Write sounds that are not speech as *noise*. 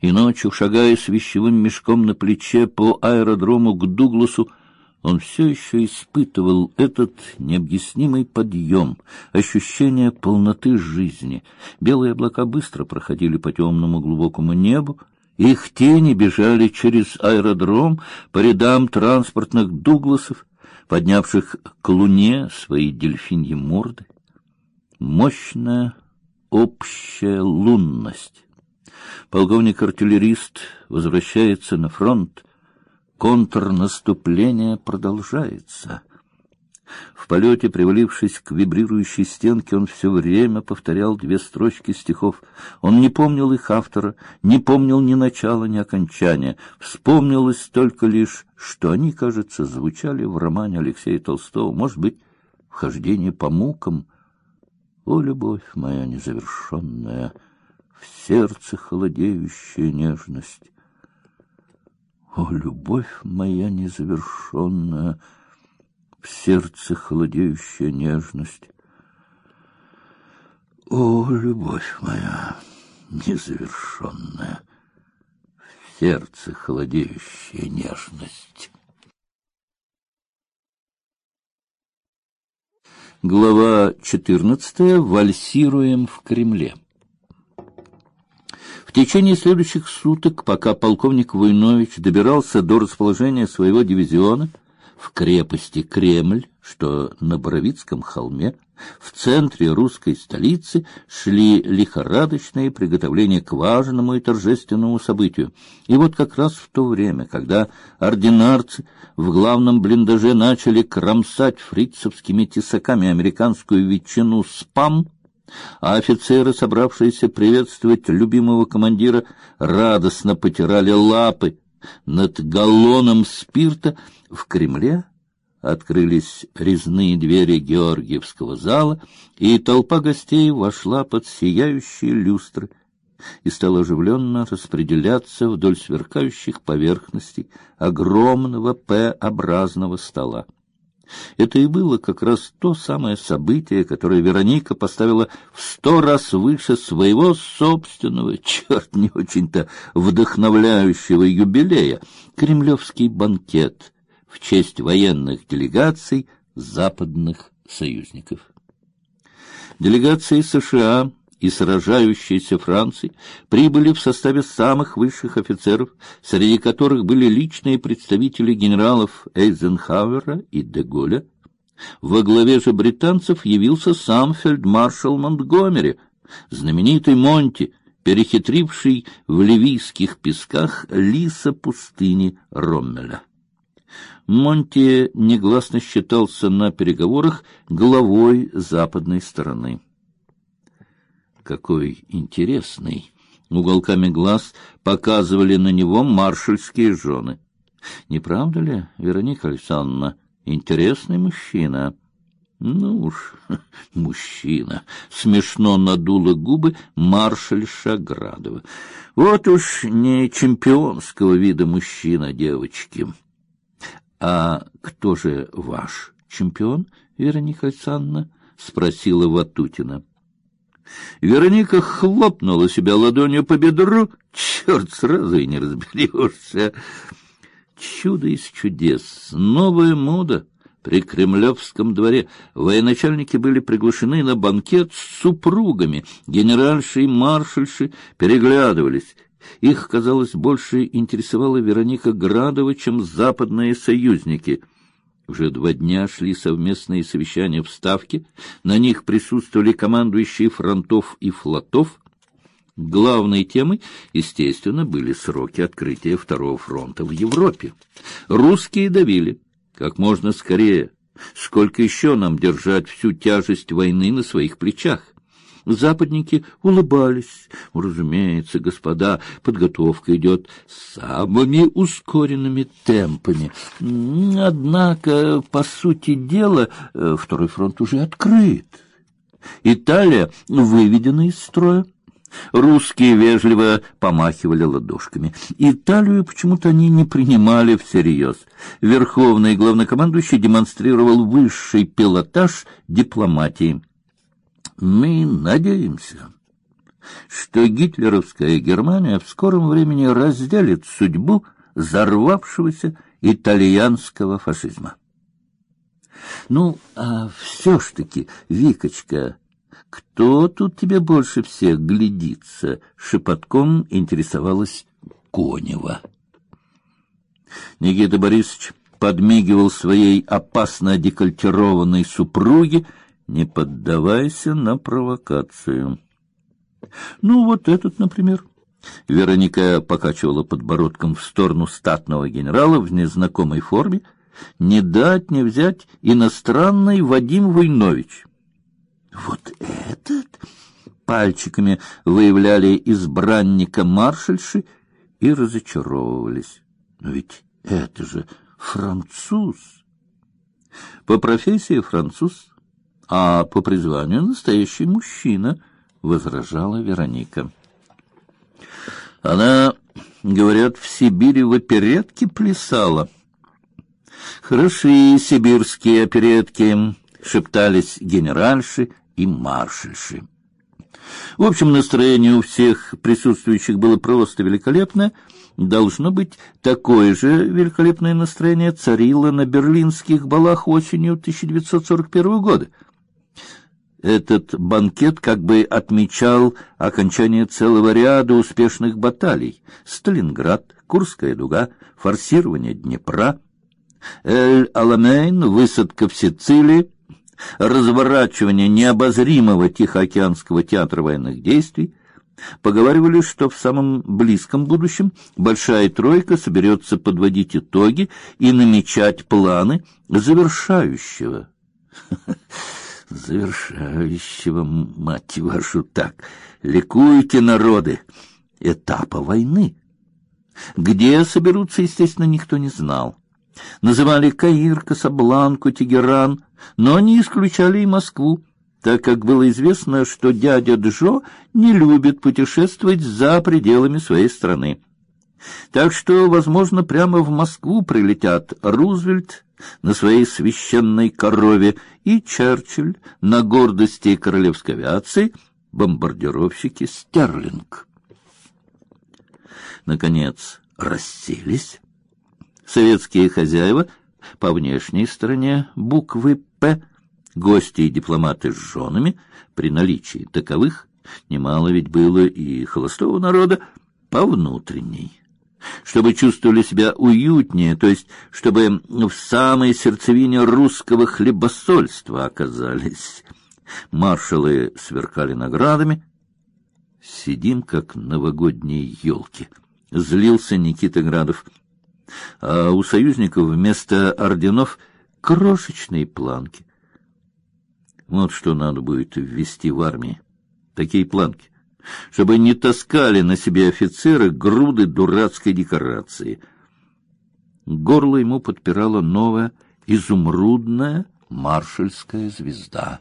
И ночью, шагая с вещевым мешком на плече по аэродрому к Дугласу, он все еще испытывал этот необъяснимый подъем, ощущение полноты жизни. Белые облака быстро проходили по темному глубокому небу, их тени бежали через аэродром по рядам транспортных Дугласов, поднявших к луне свои дельфиньи морды. Мощная общая лунность. Полковник-артиллерист возвращается на фронт, Контрнаступление продолжается. В полете, привалившись к вибрирующей стенке, он все время повторял две строчки стихов. Он не помнил их автора, не помнил ни начала, ни окончания. Вспомнилось только лишь, что они, кажется, звучали в романе Алексея Толстого, может быть, «Вхождение по мукам». О, любовь моя незавершенная, в сердце холодеющая нежность, о, любовь моя незавершенная, в сердце холодеющая нежность. О, любовь моя незавершенная, в сердце холодеющая нежность. Глава четырнадцатая. Вальсируем в Кремле. В течение следующих суток, пока полковник Войнович добирался до расположения своего дивизиона в крепости Кремль, что на Боровицком холме, в центре русской столицы шли лихорадочные приготовления к важному и торжественному событию. И вот как раз в то время, когда ординарцы в главном блиндаже начали кромсать фрицевскими тесаками американскую ветчину спам, а офицеры, собравшиеся приветствовать любимого командира, радостно потирали лапы над галлоном спирта в Кремле. Открылись резные двери Георгиевского зала, и толпа гостей вошла под сияющие люстры и стала оживленно распределяться вдоль сверкающих поверхностей огромного П-образного стола. Это и было как раз то самое событие, которое Вероника поставила в сто раз выше своего собственного, черт, не очень-то вдохновляющего юбилея, кремлевский банкет в честь военных делегаций западных союзников. Делегации США и сражающейся Франции прибыли в составе самых высших офицеров, среди которых были личные представители генералов Эйзенхауэра и де Голля. Во главе же британцев явился сам фельдмаршал Монтгомери, знаменитый Монти, перехитривший в ливийских песках лиса пустыни Роммеля. Монти негласно считался на переговорах главой западной стороны какой интересный. Уголками глаз показывали на него маршальские жены. Не правда ли, Вероника Александровна, интересный мужчина? Ну уж, *laughs* мужчина. Смешно надула губы маршальша Градова. Вот уж не чемпионского вида мужчина, девочки. А кто же ваш чемпион, Вероника Александровна? спросила Ватутина. Вероника хлопнула себя ладонью по бедру. Черт, сразу и не разберешься. Чудо из чудес. Новая мода. При Кремлевском дворе военачальники были приглашены на банкет с супругами. Генеральши и маршальши переглядывались. Их, казалось, больше интересовала Вероника Градова, чем западные союзники — уже два дня шли совместные совещания в Ставке, на них присутствовали командующие фронтов и флотов. Главной темой, естественно, были сроки открытия второго фронта в Европе. Русские давили как можно скорее. Сколько еще нам держать всю тяжесть войны на своих плечах? Западники улыбались. Разумеется, господа, подготовка идет самыми ускоренными темпами. Однако, по сути дела, э, второй фронт уже открыт. Италия выведена из строя. Русские вежливо помахивали ладошками. Италию почему-то они не принимали всерьез. Верховный главнокомандующий демонстрировал высший пилотаж дипломатии. Мы надеемся, что гитлеровская Германия в скором времени разделит судьбу взорвавшегося итальянского фашизма. Ну, а все ж таки, Викочка, кто тут тебе больше всех глядится? Шепотком интересовалась Конева. Никита Борисович подмигивал своей опасно декольтированной супруге, не поддавайся на провокацию. Ну, вот этот, например. Вероника покачивала подбородком в сторону статного генерала в незнакомой форме. Не дать не взять иностранный Вадим Войнович. Вот этот пальчиками выявляли избранника маршальши и разочаровывались. Но ведь это же француз. По профессии француз, а по призванию настоящий мужчина, возражала Вероника. Она, говорят, в Сибири в оперетке плясала. Хороши сибирские оперетки, шептались генеральши и маршальши. В общем, настроение у всех присутствующих было просто великолепное. Должно быть, такое же великолепное настроение царило на берлинских балах осенью 1941 года. Этот банкет как бы отмечал окончание целого ряда успешных баталий: Сталинград, Курская дуга, форсирование Днепра, Эль-Аламейн, высадка в Сицилии, разворачивание необозримого Тихоокеанского театра военных действий, Поговаривали, что в самом близком будущем большая тройка соберется подводить итоги и намечать планы завершающего. *laughs* Завершающего, мать вашу, так. Ликуйте, народы, этапа войны. Где соберутся, естественно, никто не знал. Называли Каир, Касабланку, Тегеран, но не исключали и Москву, так как было известно, что дядя Джо не любит путешествовать за пределами своей страны. Так что, возможно, прямо в Москву прилетят Рузвельт на своей священной корове и Черчилль на гордости королевской авиации бомбардировщики Стерлинг. Наконец, расселись советские хозяева по внешней стороне буквы П, гости и дипломаты с женами, при наличии таковых, немало ведь было и холостого народа, по внутренней. Чтобы чувствовали себя уютнее, то есть чтобы в самой сердцевине русского хлебосольства оказались. Маршалы сверкали наградами. Сидим, как новогодние елки. Злился Никита Градов а у союзников вместо орденов крошечные планки. Вот что надо будет ввести в армии. Такие планки, чтобы не таскали на себе офицеры груды дурацкой декорации. Горло ему подпирала новая изумрудная маршальская звезда.